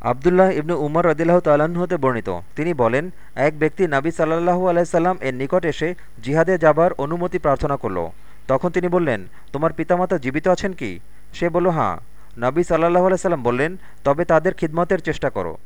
আবদুল্লাহ ইবনু উমর রদিল্লাহ তাল্লাহ্ন হতে বর্ণিত। তিনি বলেন, এক ব্যক্তি নাবি সাল্লাহু আলাইসাল্লাম এর নিকট এসে জিহাদে যাবার অনুমতি প্রার্থনা করল। তখন তিনি বললেন, তোমার পিতামাতা জীবিত আছেন কি? সে বলল হাঁ নবী সাল্লাহু আলাইসাল্লাম বললেন, তবে তাদের খিদমতের চেষ্টা করো।